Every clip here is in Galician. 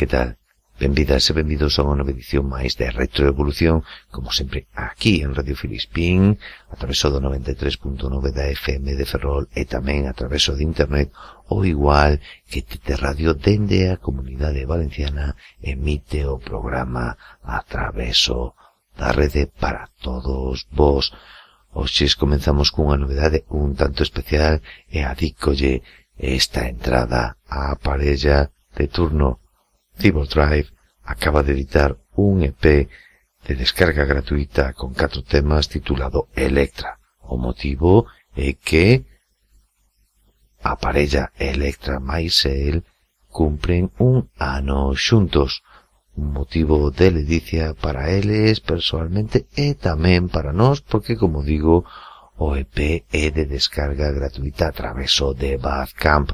que tal? Benvidas e benvidos a unha nova edición máis de Retroevolución, como sempre aquí en Radio Filispín, a traveso do 93.9 da FM de Ferrol e tamén a traveso de internet ou igual que Tete Radio dende a Comunidade Valenciana emite o programa a traveso da rede para todos vos. Hoxes comenzamos cunha novedade un tanto especial e adícolle esta entrada á parella de turno Cibos Drive acaba de editar un EP de descarga gratuita con catro temas titulado Electra. O motivo é que a parella Electra máis el cumpren un ano xuntos, un motivo de ledicia para eles personalmente e tamén para nós, porque, como digo, o EP é de descarga gratuita a traveso de Badcamp.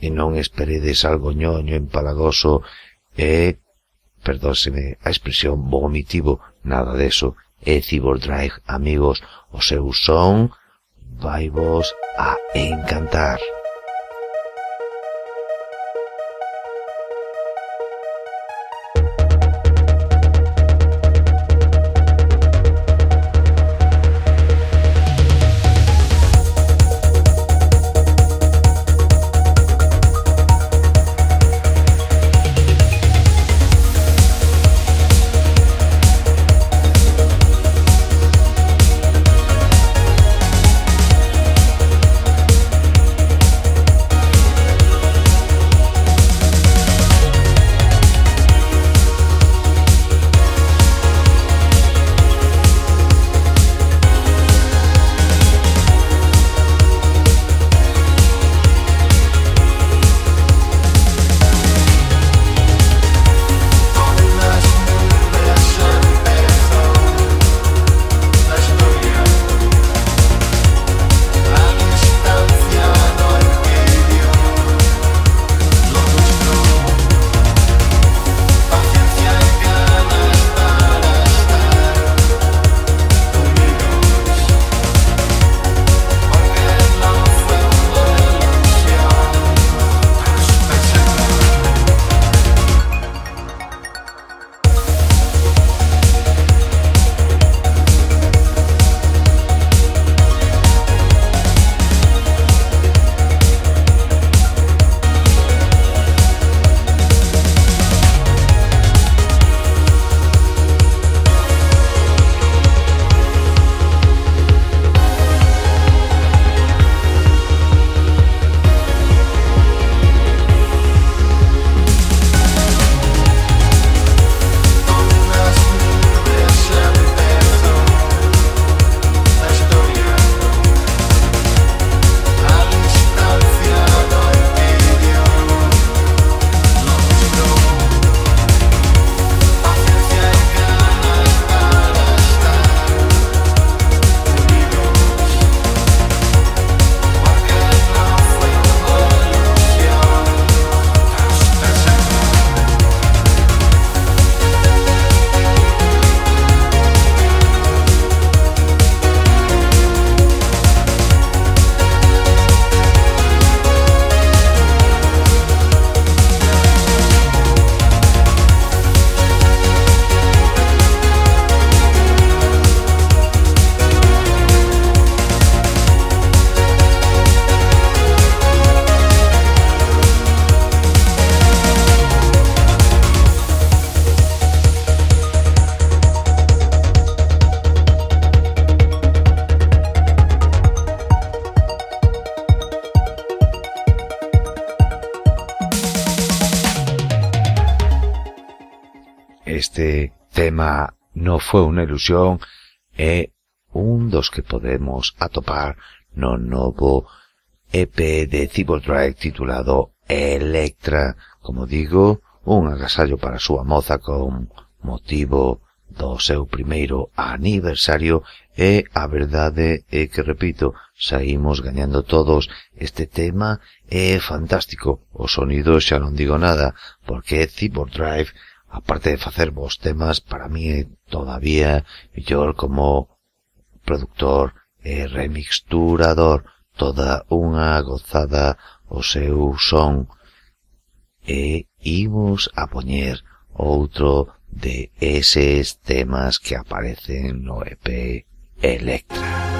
E non esperedes algo ñoño empalagoso E, perdóseme a expresión vomitivo, nada deso, e Cyborg Drive, amigos, o seu son vai vos a encantar. tema non foi unha ilusión é un dos que podemos atopar no novo EP de Cyberdrive titulado Electra, como digo, un agasallo para a súa moza con motivo do seu primeiro aniversario e a verdade é que, repito, saímos gañando todos. Este tema é fantástico. O sonido xa non digo nada, porque Cyborg Drive aparte de facer vos temas, para mí é todavía mellor como productor e remixturador toda unha gozada o seu son e imos a poñer outro de eses temas que aparecen no EP Electra.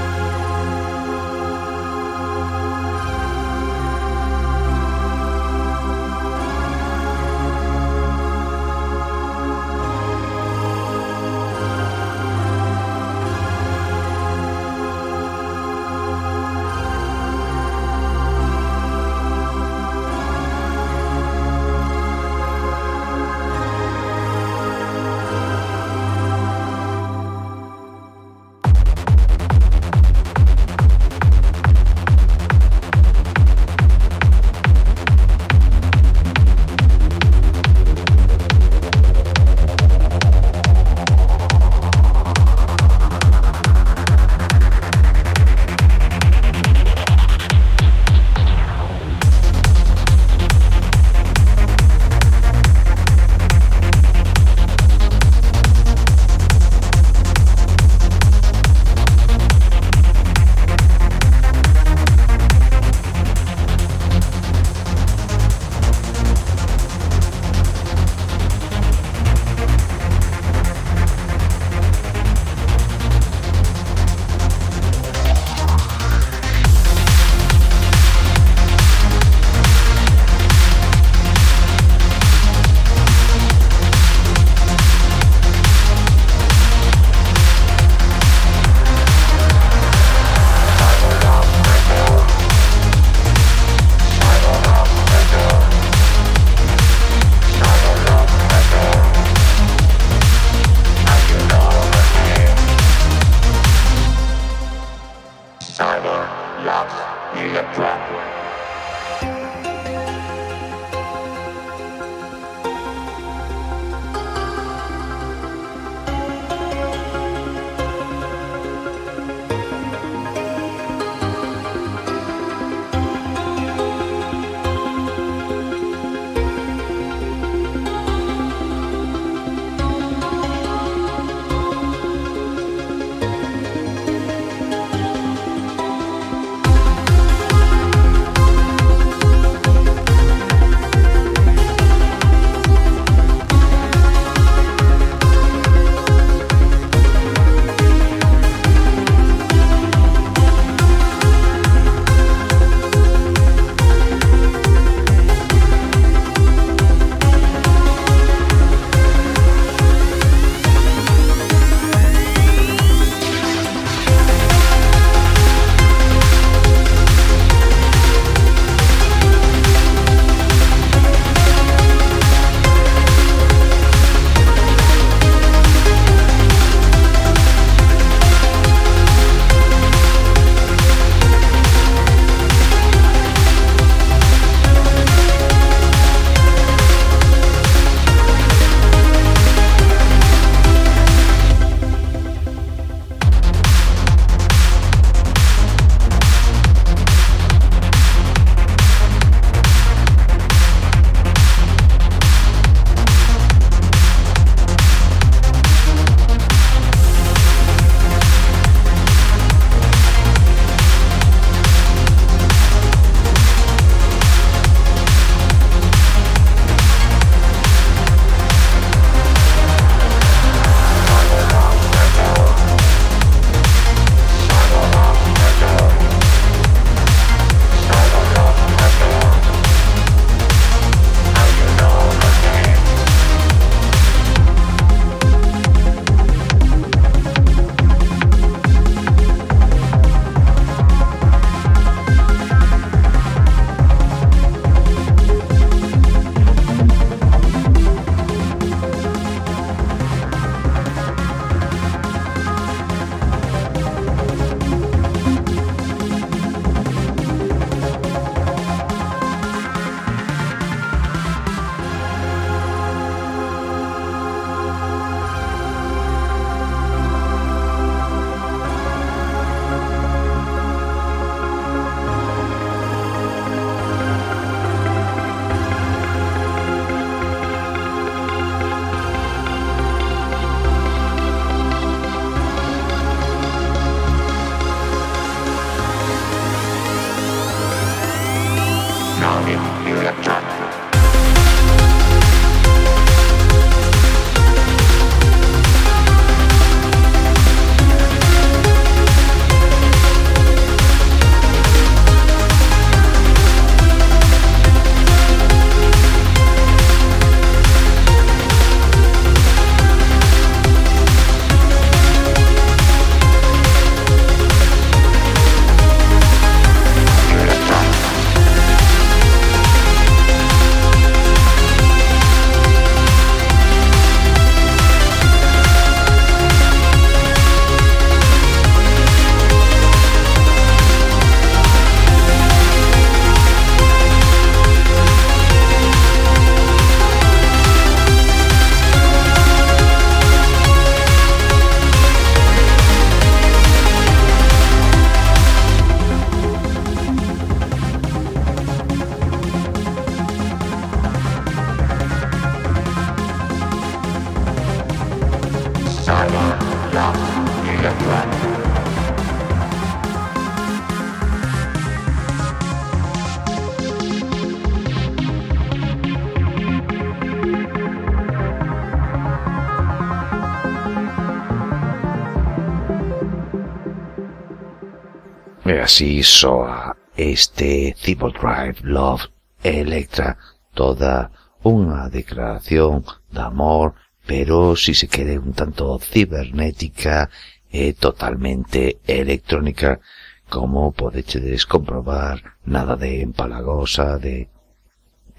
E así soa este Triple Drive Love Electra, toda unha declaración de amor, pero si se quere un tanto cibernética e totalmente electrónica, como podechedes comprobar, nada de empalagosa, de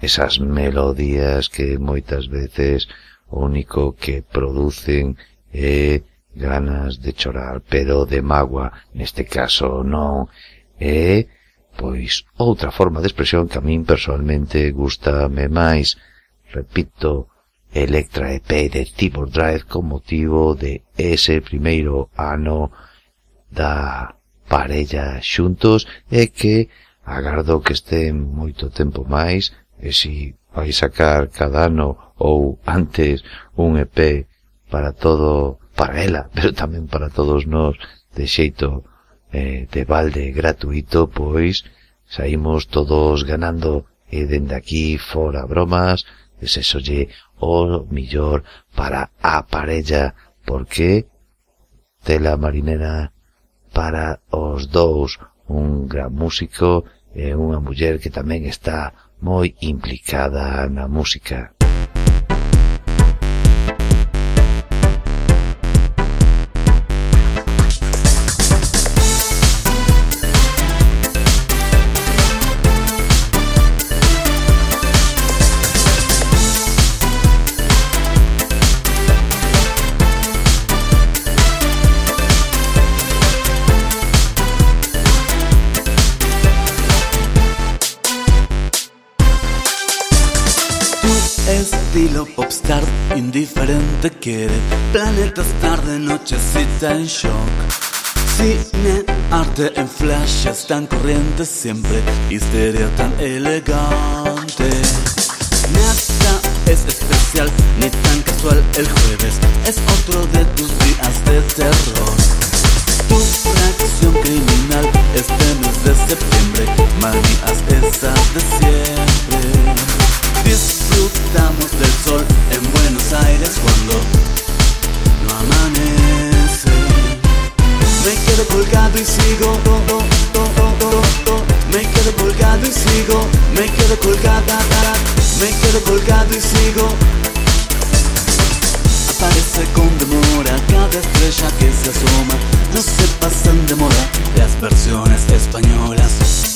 esas melodías que moitas veces o único que producen é ganas de chorar, pero de magua, neste caso non, e, pois, outra forma de expresión que a min personalmente gustame máis, repito, Electra EP de Tibor Drive con motivo de ese primeiro ano da parella xuntos e que agardo que estén moito tempo máis e si vai sacar cada ano ou antes un EP para todo para ela, pero tamén para todos nós de xeito eh, de balde gratuito, pois saímos todos ganando e dende aquí fora bromas, desexolle o millor para a parella, porque tela marinera para os dous, un gran músico e unha muller que tamén está moi implicada na música. Indiferente quiere planetas tarde, nochecita en shock. Cine, arte en flashes tan corriente siempre, histeria tan elegante. Nada es especial ni tan casual el jueves, es otro de tus días de terror. Tu reacción criminal este mes de septiembre, manías esas de siempre. Disfrutamos del sol en Buenos Aires cuando no amanece. Me quedo colgado y sigo. Me quedo colgado y sigo. Me quedo colgada. Me quedo colgado y sigo. Aparece con demora cada estrella que se asoma. No se pasan de moda las versiones españolas.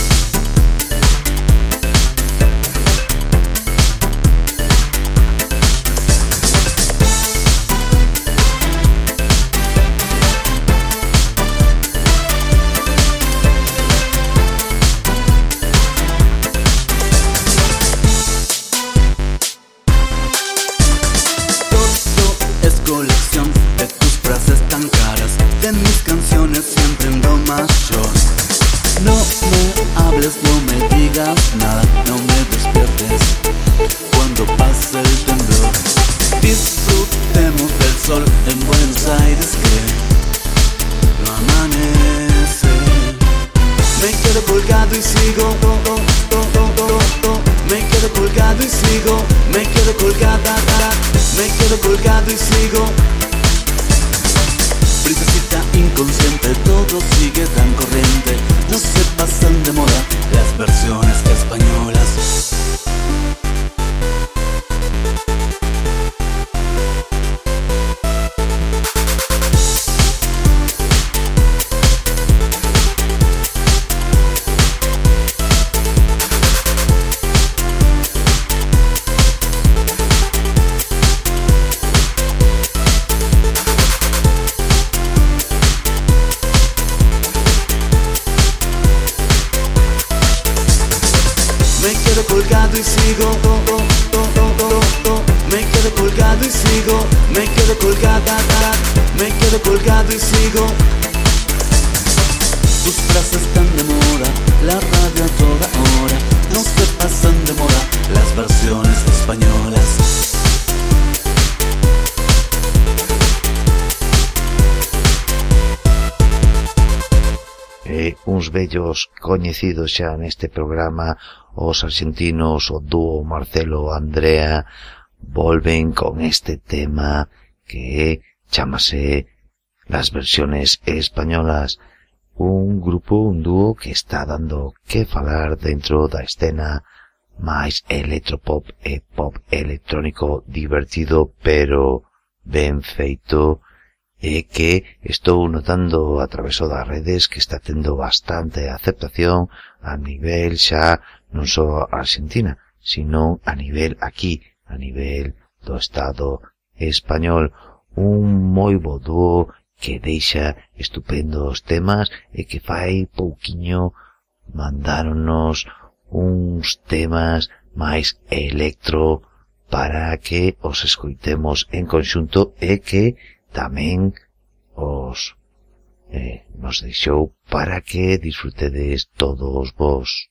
coñecido xa neste programa os argentinos o dúo Marcelo Andrea volven con este tema que chamase Las versiones españolas. Un grupo, un dúo que está dando que falar dentro da escena máis electropop e pop electrónico divertido pero ben feito é que estou notando a traveso das redes que está tendo bastante aceptación a nivel xa non só Argentina, sino a nivel aquí, a nivel do Estado español. Un moi bo dúo que deixa estupendos temas e que fai pouquiño mandáronos uns temas máis electro para que os escoitemos en conxunto e que tamén os eh, nos deixou para que disfrutedes todos vos.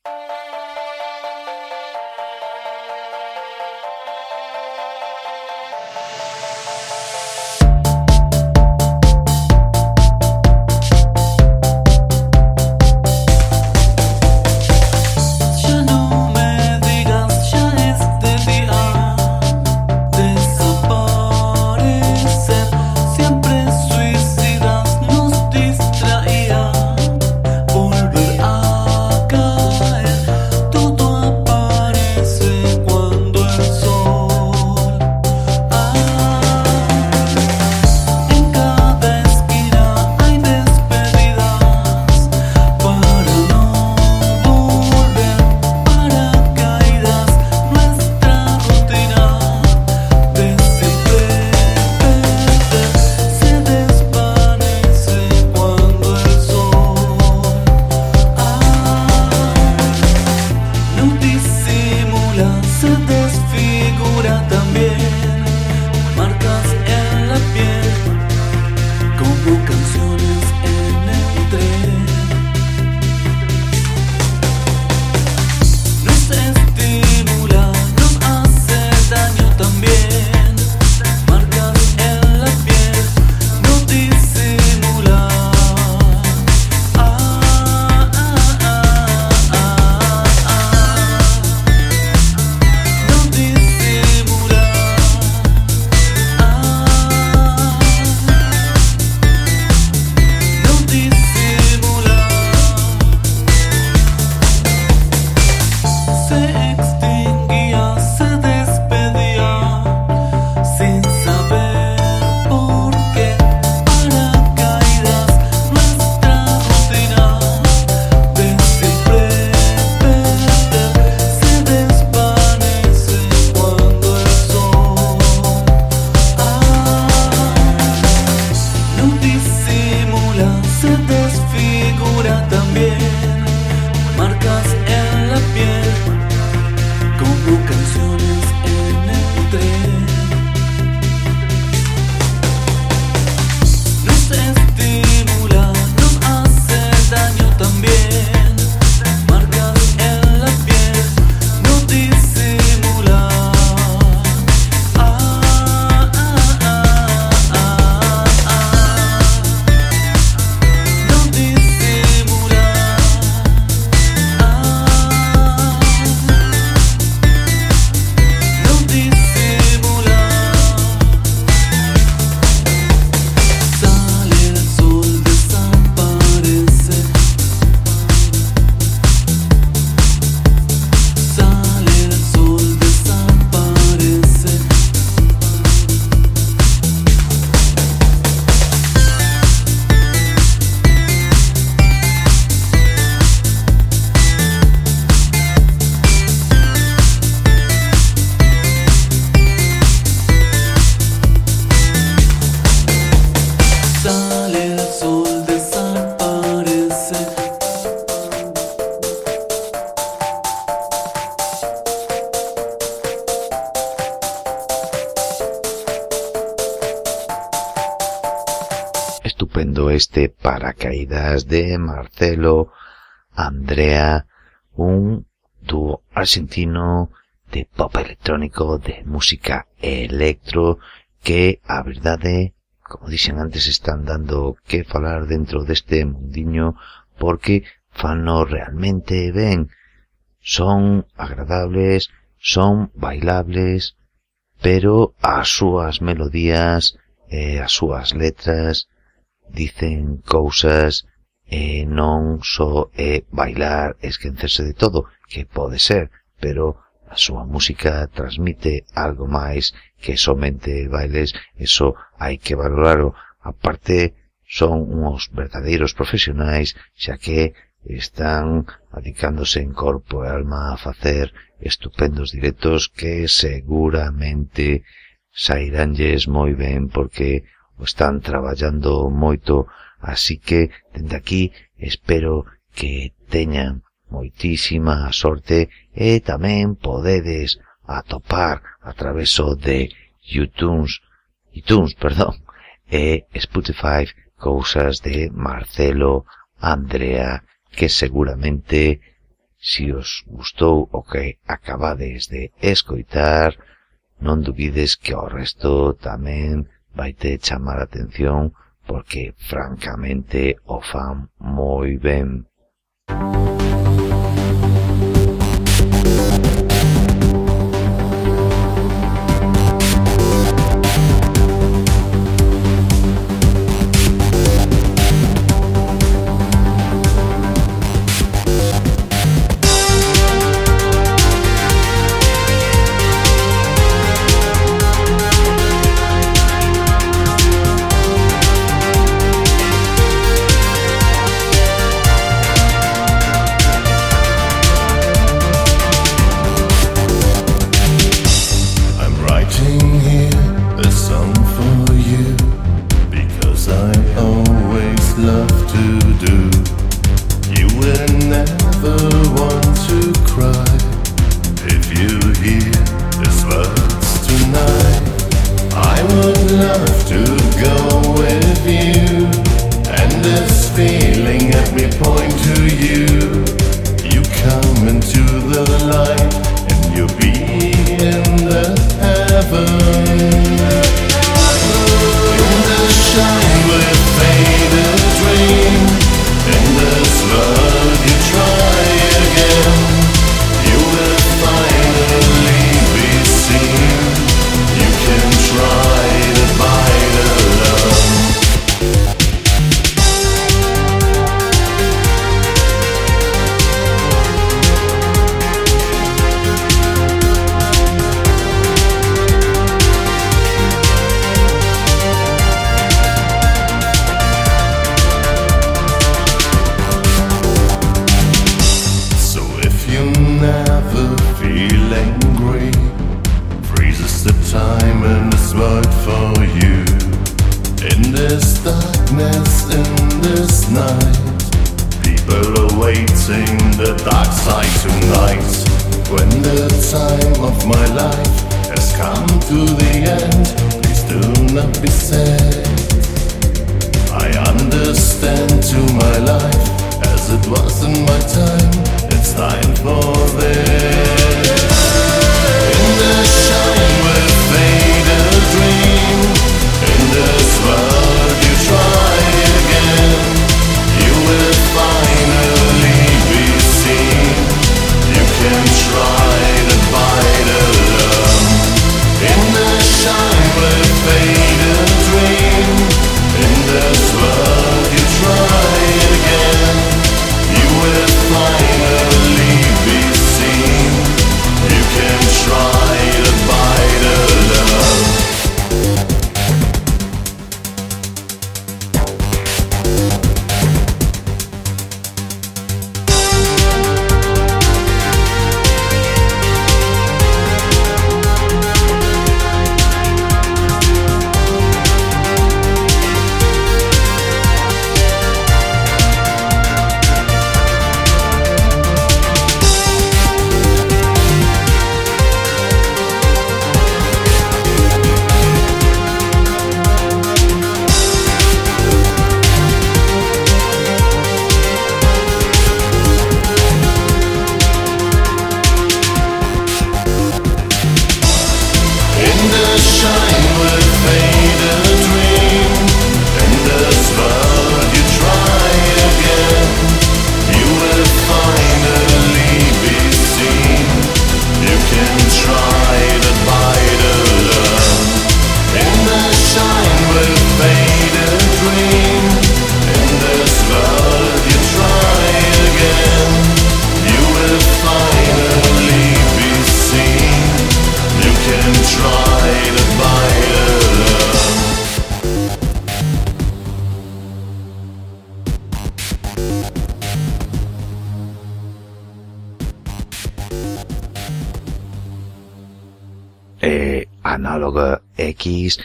estupendo este paracaídas de Marcelo Andrea, un dúo argentino de pop electrónico, de música electro, que a verdade, como dixen antes, están dando que falar dentro deste mundiño porque fano realmente ben. Son agradables, son bailables, pero as súas melodías, eh, as súas letras, dicen cousas e non só é bailar, esquecerse de todo, que pode ser, pero a súa música transmite algo máis que somente bailes, eso hai que valorarlo. Aparte, son uns verdadeiros profesionais, xa que están adicándose en corpo e alma a facer estupendos directos que seguramente sairánlles moi ben porque están traballando moito, así que dende aquí espero que teñan moitísima sorte e tamén podedes atopar a traveso de iTunes, iTunes, perdón, e Spotify cousas de Marcelo Andrea que seguramente si os gustou o que acabades de escoitar, non dubides que o resto tamén vai te chamar a atención porque francamente o fan moi ben. I understand to my life as it was in my time. It's time for this. Yoga X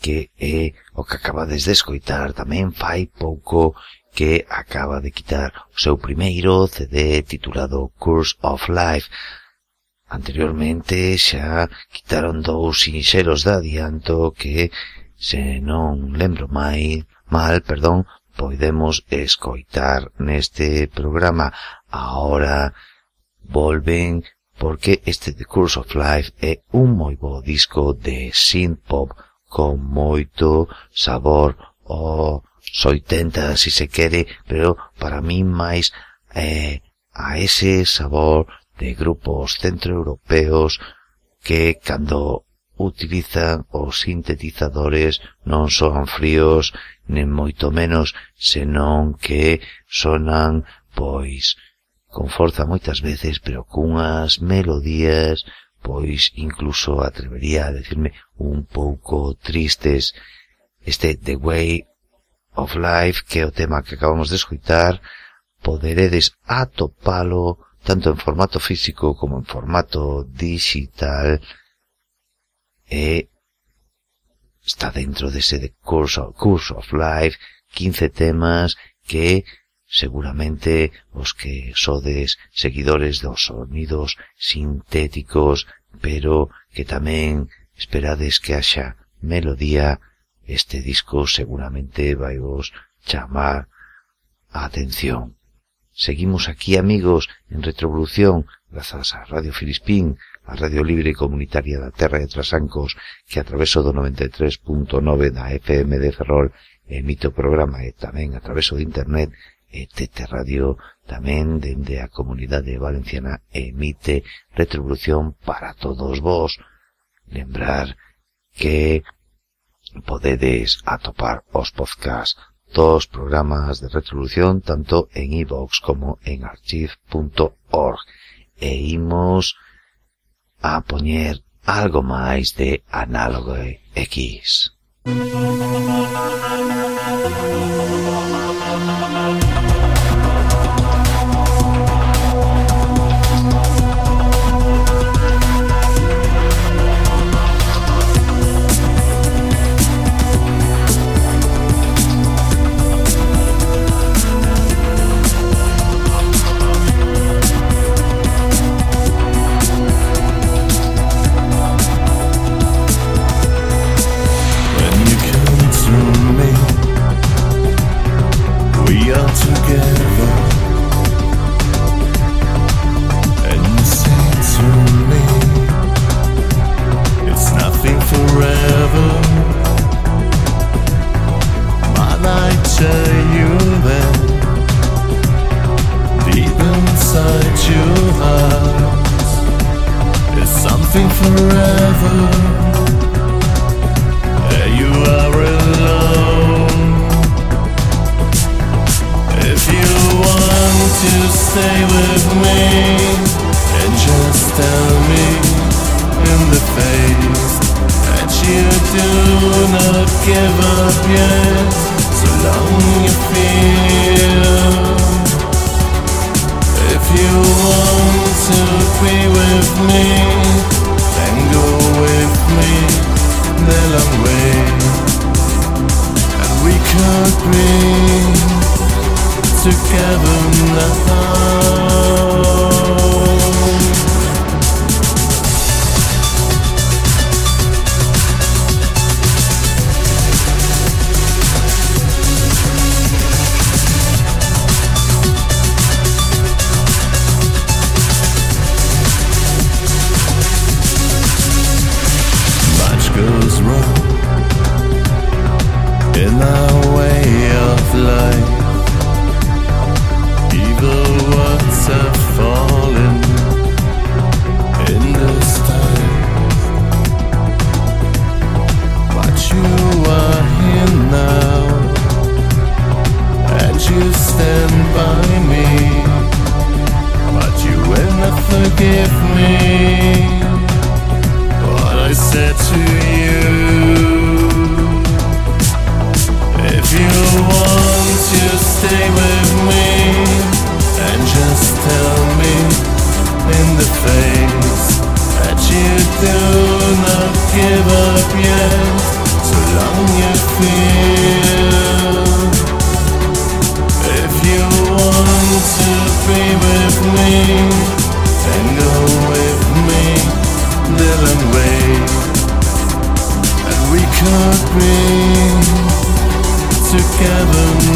que é o que acabades de escoitar tamén fai pouco que acaba de quitar o seu primeiro CD titulado Course of Life. Anteriormente xa quitaron dous sinxeros de adianto que, se non lembro mai, mal, perdón, podemos escoitar neste programa. Ahora volven porque este The Course of Life é un moi bo disco de synth pop con moito sabor ao 80 si se quere, pero para min máis eh, a ese sabor de grupos centroeuropeos que cando utilizan os sintetizadores non son fríos, nen moito menos, senón que sonan, pois, con forza moitas veces, pero cunhas melodías, pois incluso atrevería a decirme un pouco tristes, este The Way of Life, que é o tema que acabamos de escutar, poderedes atopalo tanto en formato físico como en formato digital, e está dentro dese de Course of, Course of Life, 15 temas que Seguramente os que sodes seguidores dos sonidos sintéticos, pero que tamén esperades que haxa melodía, este disco seguramente vai vos chamar a atención. Seguimos aquí, amigos, en Retrovolución, grazas a Radio Filispín, a Radio Libre Comunitaria da Terra de Trasancos, que a traveso do 93.9 da FM de Ferrol emite o programa e tamén a traveso de Internet e Radio tamén dende a comunidade valenciana emite retribución para todos vos. Lembrar que podedes atopar os podcasts dos programas de retribución tanto en iVox como en archive.org e imos a poñer algo máis de análogo X. Música I'm not no, no, give up yet So long you feel. If you want to be with me Then go with me the long way. And we could be Together now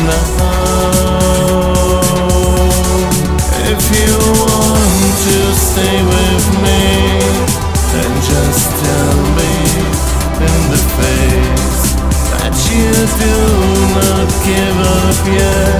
now. If you want to stay with me, then just tell me in the face that you do not give up yet,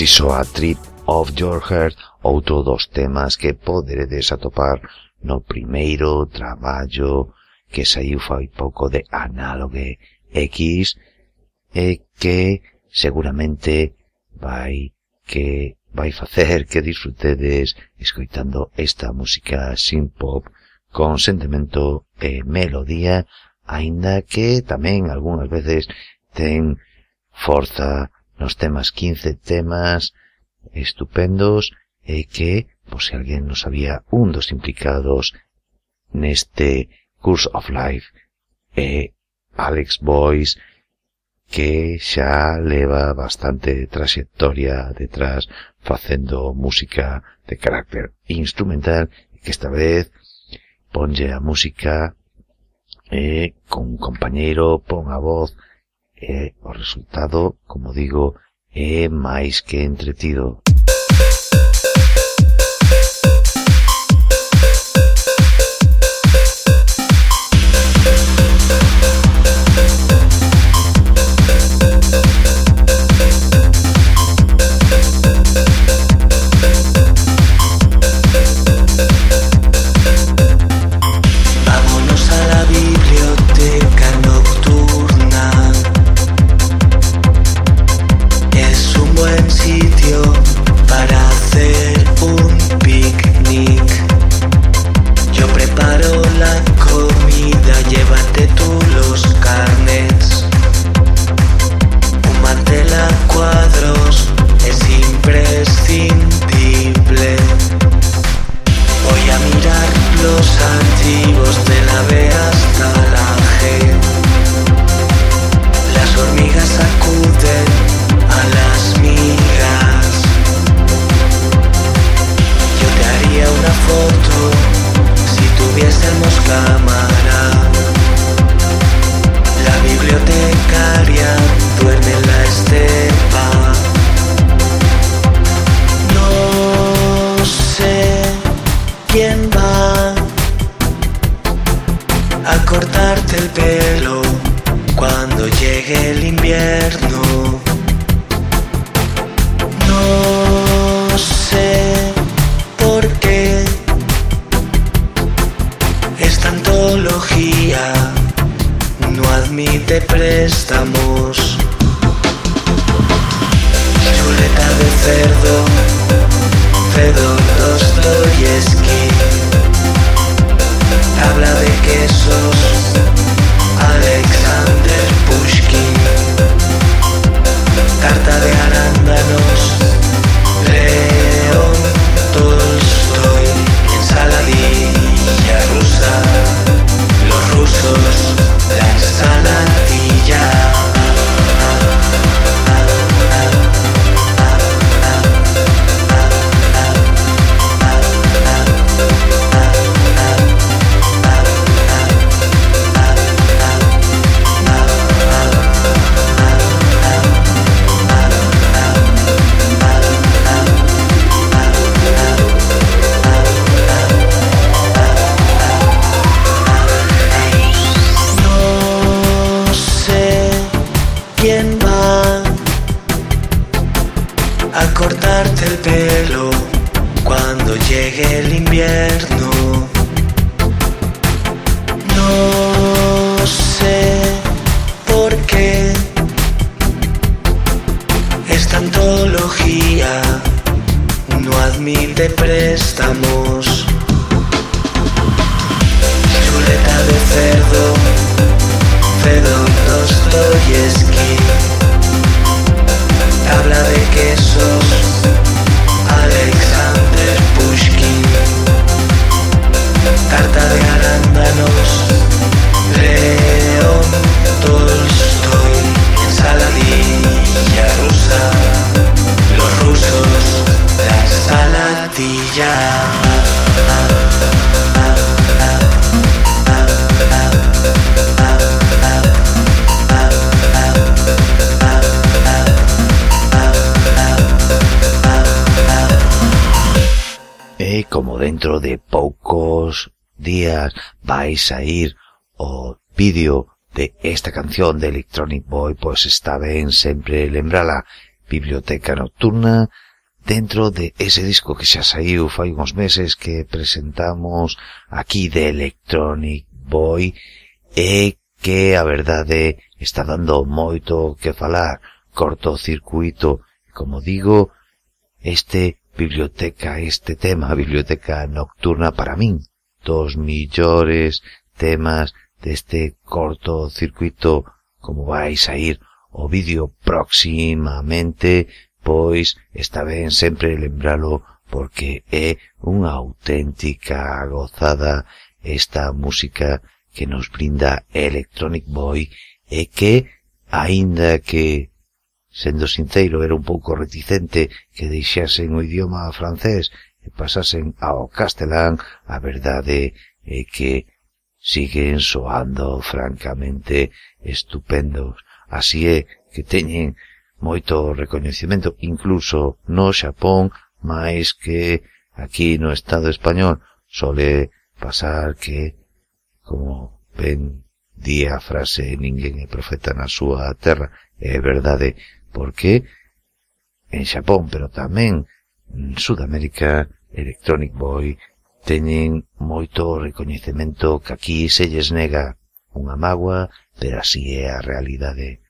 iso a Trip of Your Heart, outro dos temas que poderedes atopar no primeiro traballo que saiu fai pouco de análogue X e que seguramente vai que vai facer que disfrutedes escoitando esta música sin pop con sentimento e melodía aínda que tamén algunhas veces ten forza nos temas, 15 temas estupendos e que, por se alguén non sabía, un dos implicados neste Curse of Life é Alex Boyce que xa leva bastante trayectoria detrás facendo música de carácter instrumental e que esta vez ponlle a música e con un compañeiro pon a voz e o resultado, como digo, é máis que entretido. dentro de poucos días vai sair o vídeo de esta canción de Electronic Boy, pois está ben sempre lembrala Biblioteca Nocturna. Dentro de ese disco que xa saiu fai uns meses que presentamos aquí de Electronic Boy e que a verdade eh, está dando moito que falar. Corto circuito, como digo, este biblioteca, este tema, a biblioteca nocturna para min, dos millores temas deste corto circuito como vais a ir o vídeo próximamente, pois está ben sempre lembralo porque é unha auténtica gozada esta música que nos brinda Electronic Boy e que, aínda que Sendo sincero, era un pouco reticente que deixasen o idioma francés e pasasen ao castelán, a verdade é que siguen soando francamente estupendos. Así é que teñen moito recoñecimento, incluso no Xapón, máis que aquí no Estado español. Sole pasar que, como ben di a frase, ninguén é profeta na súa terra, é verdade porque en Xapón, pero tamén en Sudamérica, Electronic Boy teñen moito recoñecemento que aquí se lles nega unha magua, pero así é a realidade.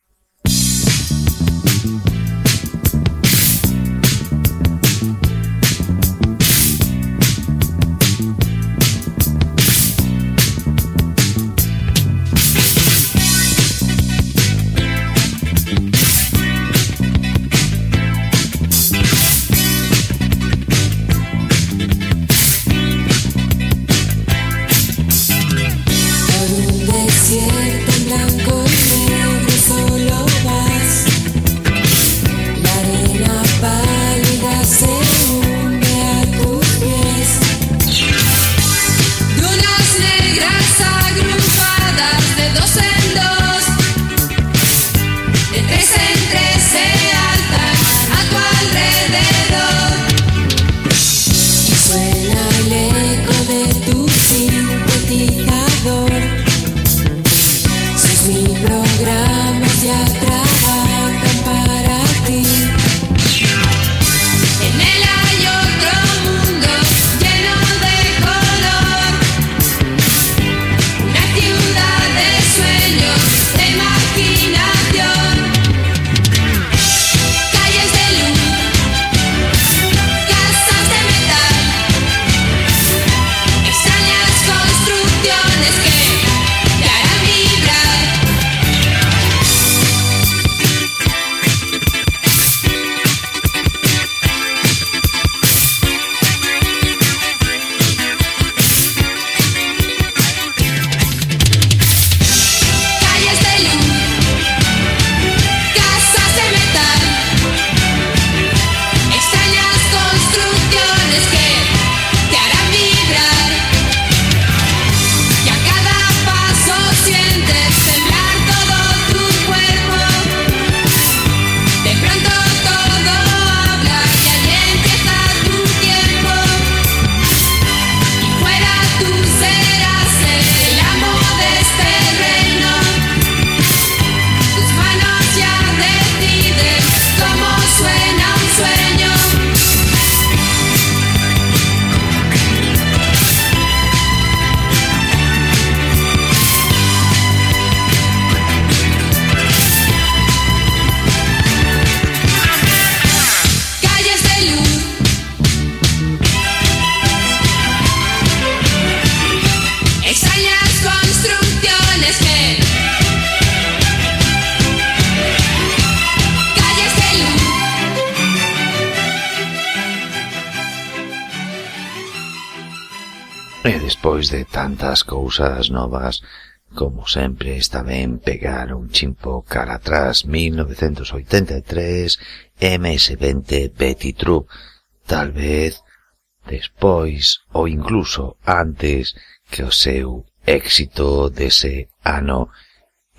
cousas novas, como sempre está ben pegar un chimpo cara atrás. 1983 MS-20 Betty True, tal vez despois ou incluso antes que o seu éxito dese ano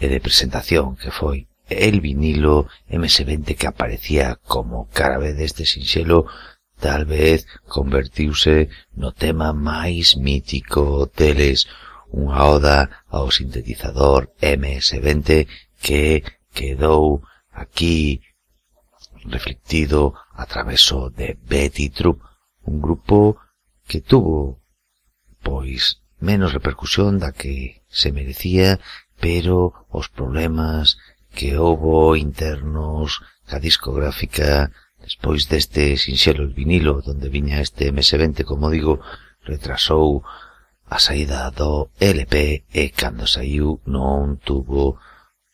e de presentación que foi el vinilo MS-20 que aparecía como cara B deste sinxelo tal vez convertiuse no tema máis mítico deles, unha oda ao sintetizador MS-20 que quedou aquí reflectido a traveso de Betty Troop, un grupo que tuvo pois menos repercusión da que se merecía, pero os problemas que houbo internos ca discográfica despois deste sinxelo el vinilo donde viña este MS-20, como digo, retrasou a saída do LP e cando saiu non tuvo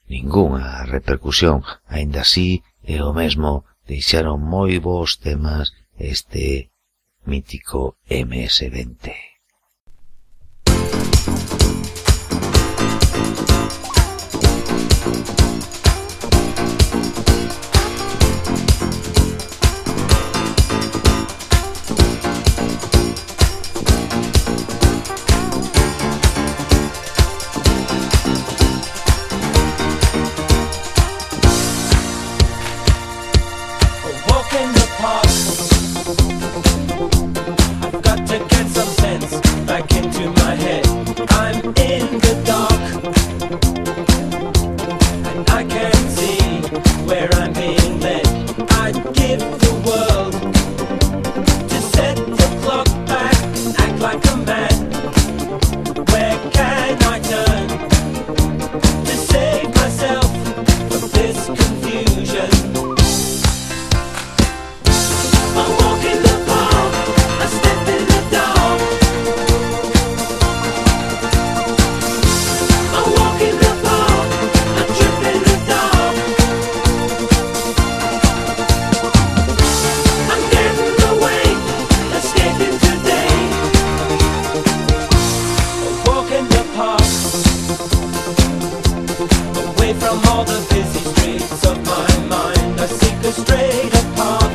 ningunha repercusión. Ainda así, e o mesmo, deixaron moi bons temas este mítico MS-20. Away from all the busy streets of my mind. I seek a straighter path.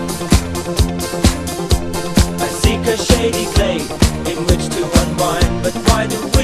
I seek a shady glade in which to unwind. But why do we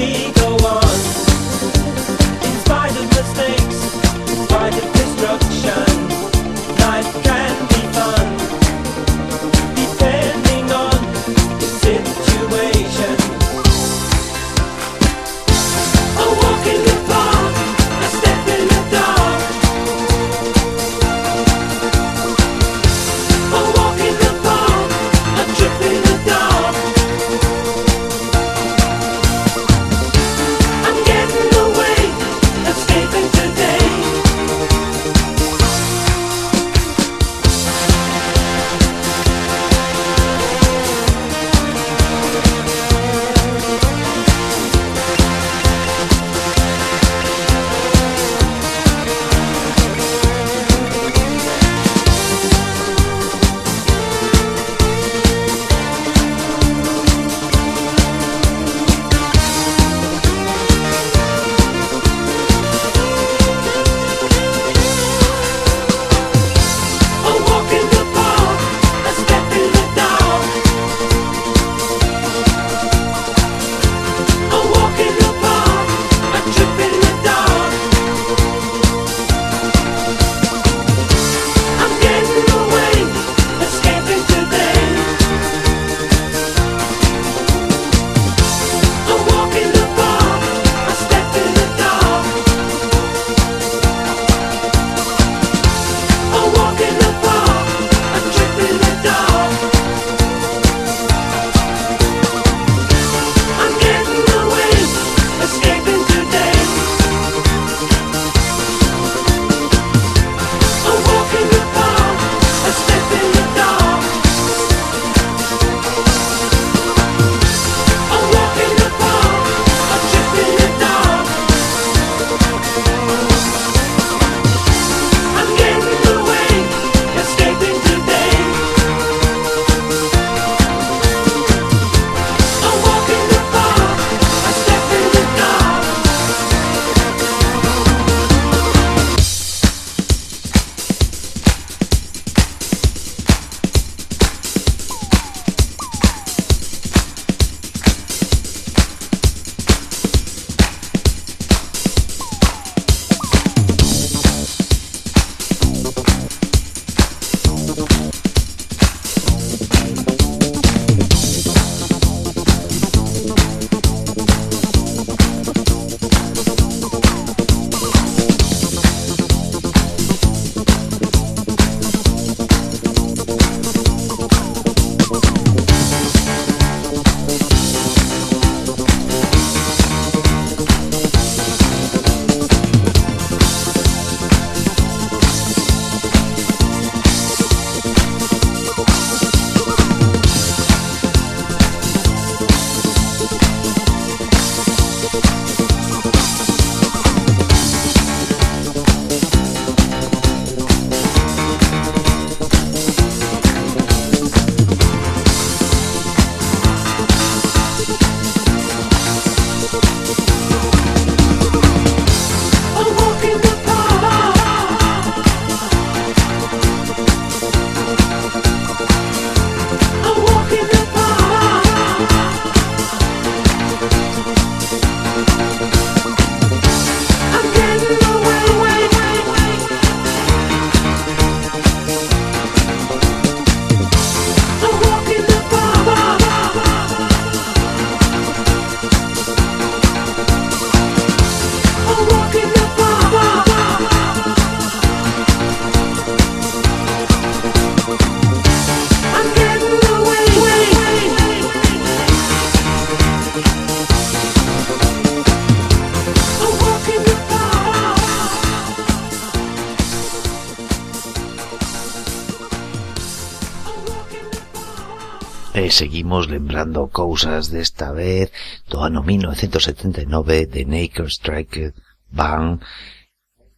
seguimos lembrando cousas desta vez do ano 1979 de Naked Strike Band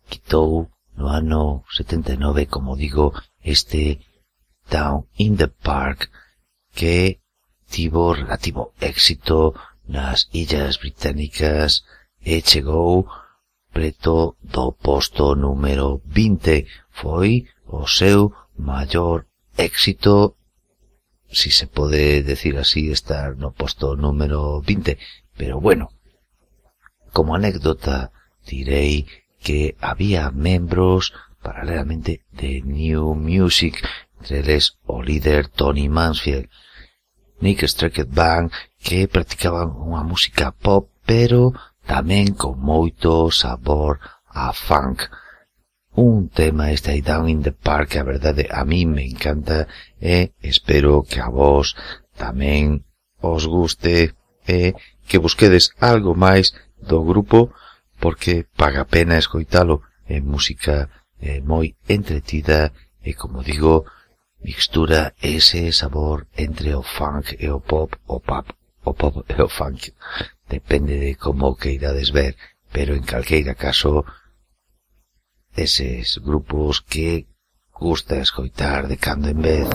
quitou no ano 79, como digo, este Down in the Park que tivo relativo éxito nas Illas Británicas e chegou preto do posto número 20. Foi o seu maior éxito si se pode decir así, estar no posto número 20, pero bueno. Como anécdota, direi que había membros paralelamente de New Music, entre eles o líder Tony Mansfield, Nick Strackett Band, que practicaban unha música pop, pero tamén con moito sabor a funk, un tema este aí Down in the Park que a verdade a mí me encanta e espero que a vos tamén os guste e que busquedes algo máis do grupo porque paga pena escoitalo en música eh, moi entretida e como digo mixtura ese sabor entre o funk e o pop o pop o pop e o funk. Depende de como queirades ver pero en calqueira caso Eses grupos que gusta escoitar de cando en vez.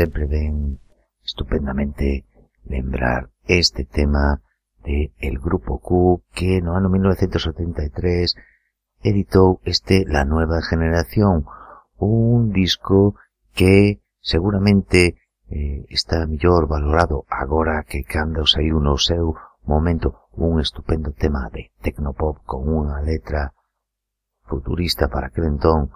sempre ven estupendamente lembrar este tema de el Grupo Q que no ano 1973 editou este La Nueva Generación, un disco que seguramente eh, está mellor valorado agora que cando saiu no seu momento un estupendo tema de tecnopop con unha letra futurista para aquel entón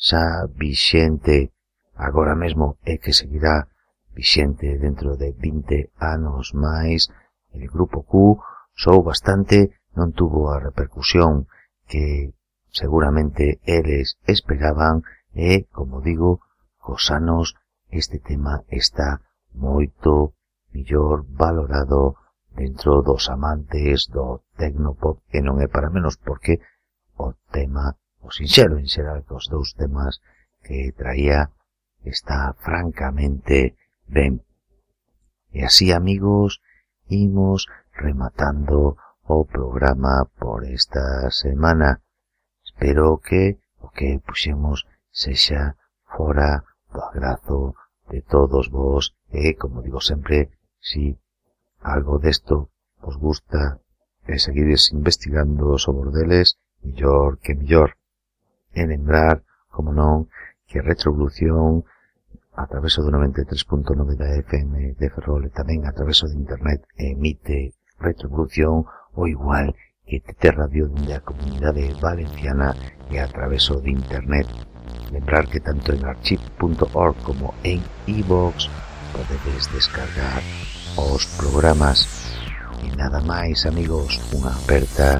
xa vixente agora mesmo e que seguirá vixente dentro de 20 anos máis, el grupo Q. Sou bastante non tuvo a repercusión que seguramente eles esperaban e, como digo, cos anos este tema está moito millor valorado dentro dos amantes do tecnopop e non é para menos porque o tema, o sinxelo en xeral que os dous temas que traía está francamente ben. E así, amigos, imos rematando o programa por esta semana. Espero que o que puxemos sexa fora do agrazo de todos vos e, como digo sempre, si algo desto vos gusta eh, e seguides investigando os bordeles, millor que millor. E lembrar, como non, que a retrovolución a través do 93.9 da FM de Ferrol e tamén a través de internet emite retrovolución o igual que TT Radio dende a comunidade valenciana e a través de internet. Lembrar que tanto en archive.org como en iVox e podedes descargar os programas. E nada máis, amigos, unha aperta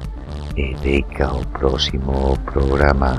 e deica ao próximo programa.